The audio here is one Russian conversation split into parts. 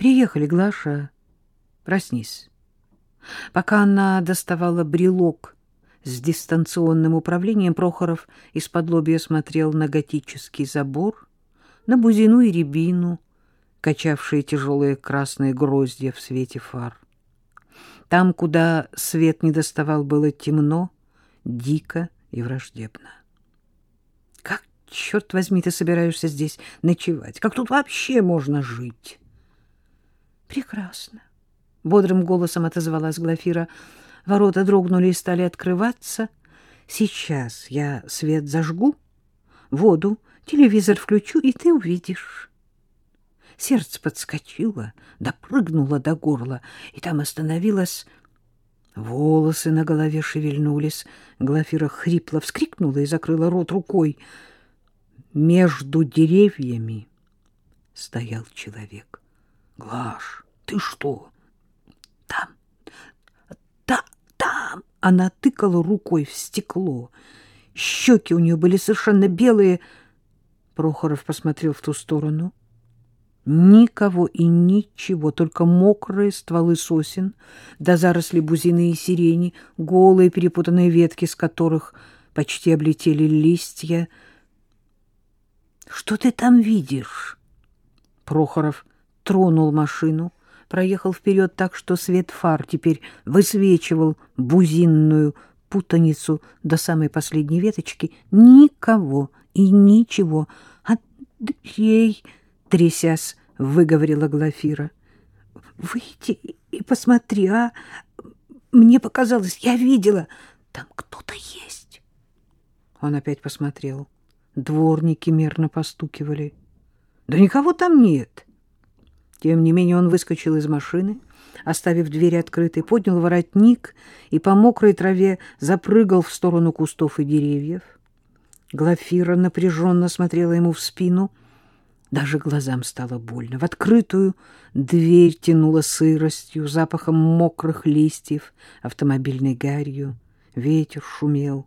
Приехали, Глаша. Проснись. Пока она доставала брелок с дистанционным управлением, Прохоров из-под лобья смотрел на готический забор, на бузину и рябину, качавшие тяжелые красные гроздья в свете фар. Там, куда свет не доставал, было темно, дико и враждебно. Как, черт возьми, ты собираешься здесь ночевать? Как тут вообще можно жить? Прекрасно. Бодрым голосом отозвалась Глафира. Ворота дрогнули и стали открываться. Сейчас я свет зажгу, воду, телевизор включу, и ты увидишь. Сердце подскочило, допрыгнуло до горла, и там остановилось. Волосы на голове шевельнулись. Глафира хрипло вскрикнула и закрыла рот рукой. Между деревьями стоял человек. Глаш, ты что? Там, да, там. Она тыкала рукой в стекло. Щеки у нее были совершенно белые. Прохоров посмотрел в ту сторону. Никого и ничего, только мокрые стволы сосен, да заросли бузины и сирени, голые перепутанные ветки, с которых почти облетели листья. — Что ты там видишь? Прохоров тронул машину, проехал вперед так, что свет фар теперь высвечивал бузинную путаницу до самой последней веточки. Никого и ничего. Андрей, трясясь, выговорила Глафира. Выйди и посмотри, а? Мне показалось, я видела, там кто-то есть. Он опять посмотрел. Дворники мерно постукивали. Да никого там нет. Тем не менее он выскочил из машины, оставив дверь открытой, поднял воротник и по мокрой траве запрыгал в сторону кустов и деревьев. Глафира напряженно смотрела ему в спину. Даже глазам стало больно. В открытую дверь тянула сыростью, запахом мокрых листьев, автомобильной гарью. Ветер шумел.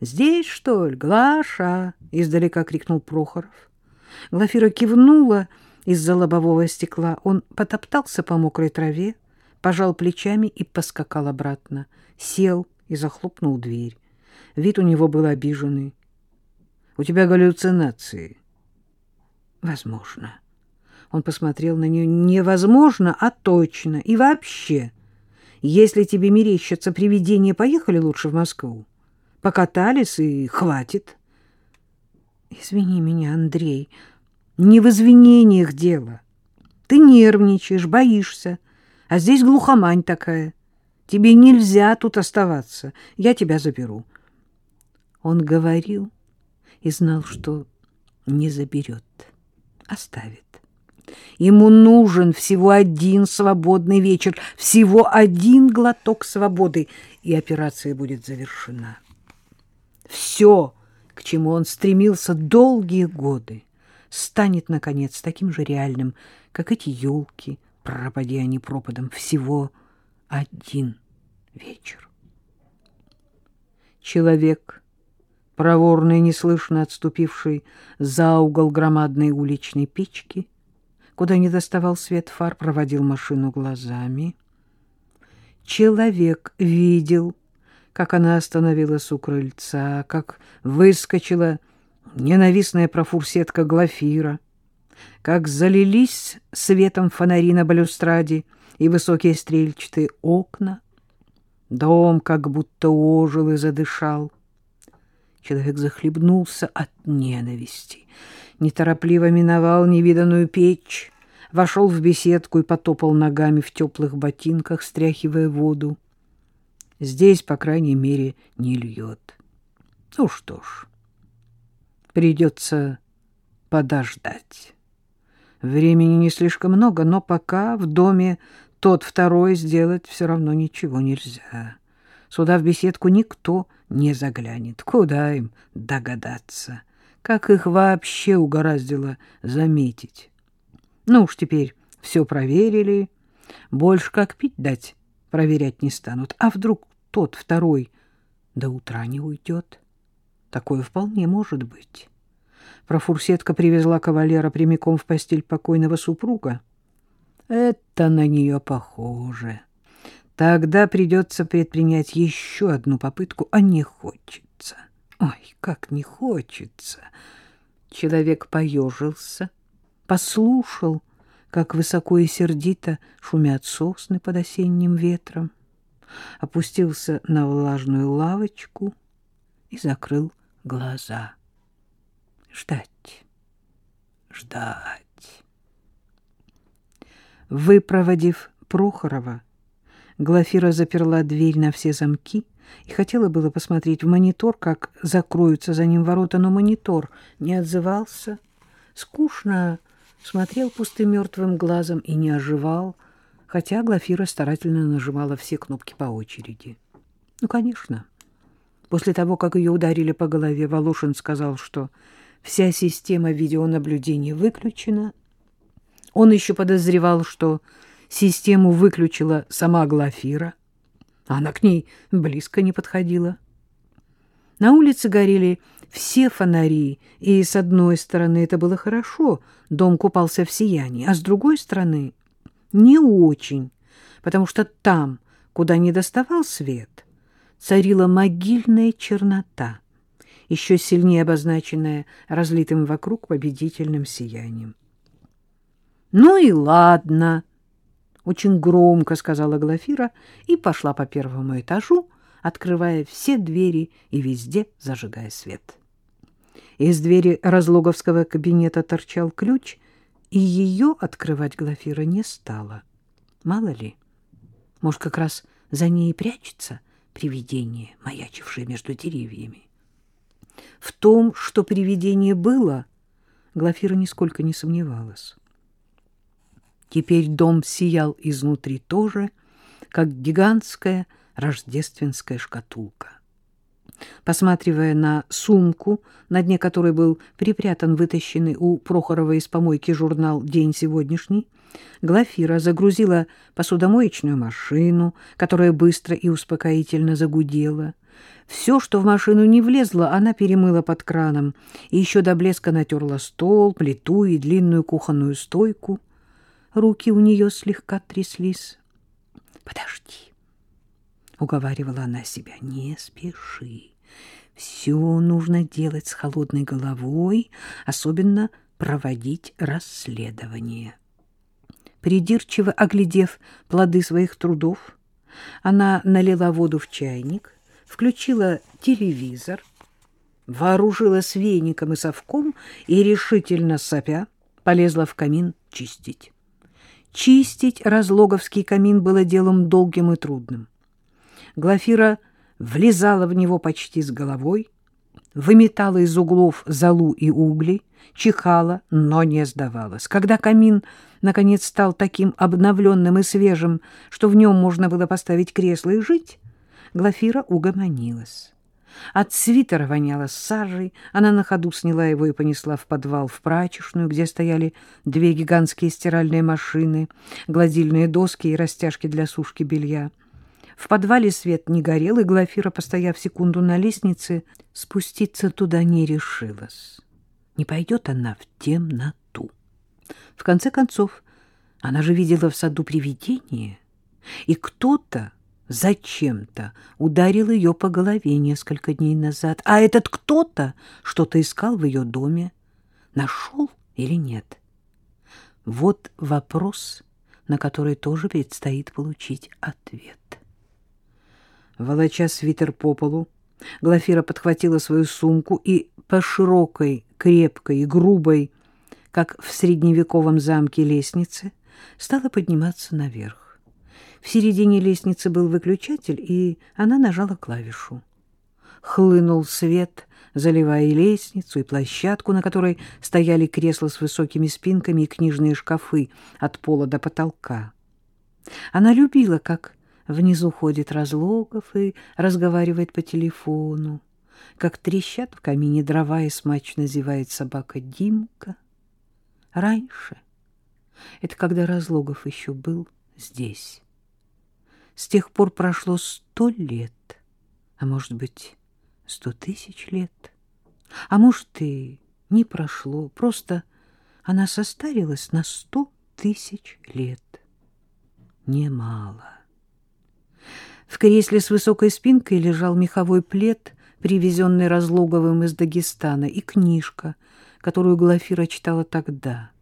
«Здесь, что ли, Глаша?» — издалека крикнул Прохоров. Глафира кивнула — из-за лобового стекла. Он потоптался по мокрой траве, пожал плечами и поскакал обратно. Сел и захлопнул дверь. Вид у него был обиженный. — У тебя галлюцинации. — Возможно. Он посмотрел на нее. — Невозможно, а точно. И вообще, если тебе мерещатся привидения, поехали лучше в Москву. Покатались и хватит. — Извини меня, Андрей, — не в извинениях дело. Ты нервничаешь, боишься, а здесь глухомань такая. Тебе нельзя тут оставаться, я тебя заберу. Он говорил и знал, что не заберет, оставит. Ему нужен всего один свободный вечер, всего один глоток свободы, и операция будет завершена. Все, к чему он стремился долгие годы, станет, наконец, таким же реальным, как эти елки, пропади они пропадом, всего один вечер. Человек, проворно и неслышно отступивший за угол громадной уличной печки, куда не доставал свет фар, проводил машину глазами. Человек видел, как она остановилась у крыльца, как выскочила ненавистная профурсетка Глафира, как залились светом фонари на балюстраде и высокие стрельчатые окна. Дом как будто ожил и задышал. Человек захлебнулся от ненависти, неторопливо миновал невиданную печь, вошел в беседку и потопал ногами в теплых ботинках, стряхивая воду. Здесь, по крайней мере, не льет. Ну что ж придется подождать. Времени не слишком много, но пока в доме тот второй сделать все равно ничего нельзя. Сюда в беседку никто не заглянет. Куда им догадаться? Как их вообще угораздило заметить? Ну уж теперь все проверили. Больше как пить дать проверять не станут. А вдруг тот второй до утра не уйдет? Такое вполне может быть. Профурсетка привезла кавалера прямиком в постель покойного супруга. Это на нее похоже. Тогда придется предпринять еще одну попытку, а не хочется. Ой, как не хочется. Человек поежился, послушал, как высоко и сердито шумят сосны под осенним ветром, опустился на влажную лавочку и закрыл глаза. Ждать, ждать. Выпроводив Прохорова, Глафира заперла дверь на все замки и хотела было посмотреть в монитор, как закроются за ним ворота, но монитор не отзывался. Скучно смотрел пустым мертвым глазом и не оживал, хотя Глафира старательно нажимала все кнопки по очереди. Ну, конечно. После того, как ее ударили по голове, Волошин сказал, что вся система видеонаблюдения выключена, он еще подозревал, что систему выключила сама Глафира. Она к ней близко не подходила. На улице горели все фонари, и с одной стороны это было хорошо, дом купался в сиянии, а с другой стороны не очень, потому что там, куда не доставал свет, царила могильная чернота, еще сильнее обозначенная разлитым вокруг победительным сиянием. Ну и ладно, очень громко сказала Глафира и пошла по первому этажу, открывая все двери и везде зажигая свет. Из двери разлоговского кабинета торчал ключ, и ее открывать Глафира не стала. Мало ли, может, как раз за ней и прячется привидение, маячившее между деревьями. В том, что привидение было, Глафира нисколько не сомневалась. Теперь дом сиял изнутри тоже, как гигантская рождественская шкатулка. Посматривая на сумку, на дне которой был припрятан вытащенный у Прохорова из помойки журнал «День сегодняшний», Глафира загрузила посудомоечную машину, которая быстро и успокоительно загудела. Все, что в машину не влезло, она перемыла под краном и еще до блеска натерла стол, плиту и длинную кухонную стойку — руки у нее слегка тряслись. — Подожди, — уговаривала она себя, — не спеши. Все нужно делать с холодной головой, особенно проводить расследование. Придирчиво оглядев плоды своих трудов, она налила воду в чайник, включила телевизор, вооружилась веником и совком и, решительно сопя, полезла в камин чистить. Чистить разлоговский камин было делом долгим и трудным. Глафира влезала в него почти с головой, выметала из углов золу и угли, чихала, но не сдавалась. Когда камин, наконец, стал таким обновленным и свежим, что в нем можно было поставить кресло и жить, Глафира угомонилась. От свитера воняло сажей, она на ходу сняла его и понесла в подвал в прачечную, где стояли две гигантские стиральные машины, гладильные доски и растяжки для сушки белья. В подвале свет не горел, и Глафира, постояв секунду на лестнице, спуститься туда не решилась. Не пойдет она в темноту. В конце концов, она же видела в саду привидение, и кто-то зачем-то ударил ее по голове несколько дней назад, а этот кто-то что-то искал в ее доме. Нашел или нет? Вот вопрос, на который тоже предстоит получить ответ. Волоча свитер по полу, Глафира подхватила свою сумку и по широкой, крепкой и грубой, как в средневековом замке лестнице, стала подниматься наверх. В середине лестницы был выключатель, и она нажала клавишу. Хлынул свет, заливая и лестницу, и площадку, на которой стояли кресла с высокими спинками и книжные шкафы от пола до потолка. Она любила, как внизу ходит Разлогов и разговаривает по телефону, как трещат в камине дрова и смачно зевает собака Димка. Раньше, это когда Разлогов еще был здесь. С тех пор прошло сто лет, а может быть, сто тысяч лет. А может, и не прошло, просто она состарилась на сто тысяч лет. немало. В кресле с высокой спинкой лежал меховой плед, привезенный Разлоговым из Дагестана, и книжка, которую Глафира читала тогда,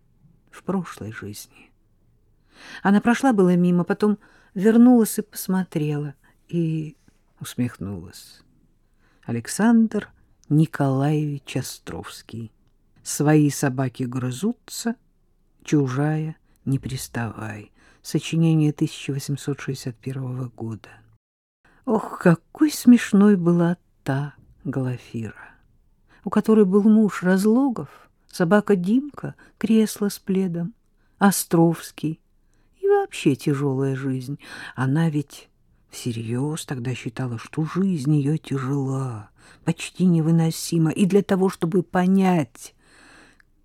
в прошлой жизни. Она прошла было мимо, потом вернулась и посмотрела, и усмехнулась. Александр Николаевич Островский. Свои собаки грызутся, чужая не приставай. Сочинение 1861 года. Ох, какой смешной была та Глафира, у которой был муж Разлогов, собака Димка, кресло с пледом, Островский и вообще тяжелая жизнь. Она ведь всерьез тогда считала, что жизнь ее тяжела, почти невыносима, и для того, чтобы понять,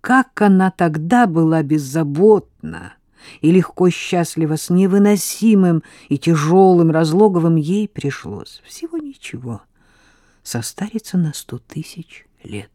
как она тогда была беззаботна и легко счастлива с невыносимым и тяжелым разлоговым, ей пришлось всего ничего — состариться на сто тысяч лет.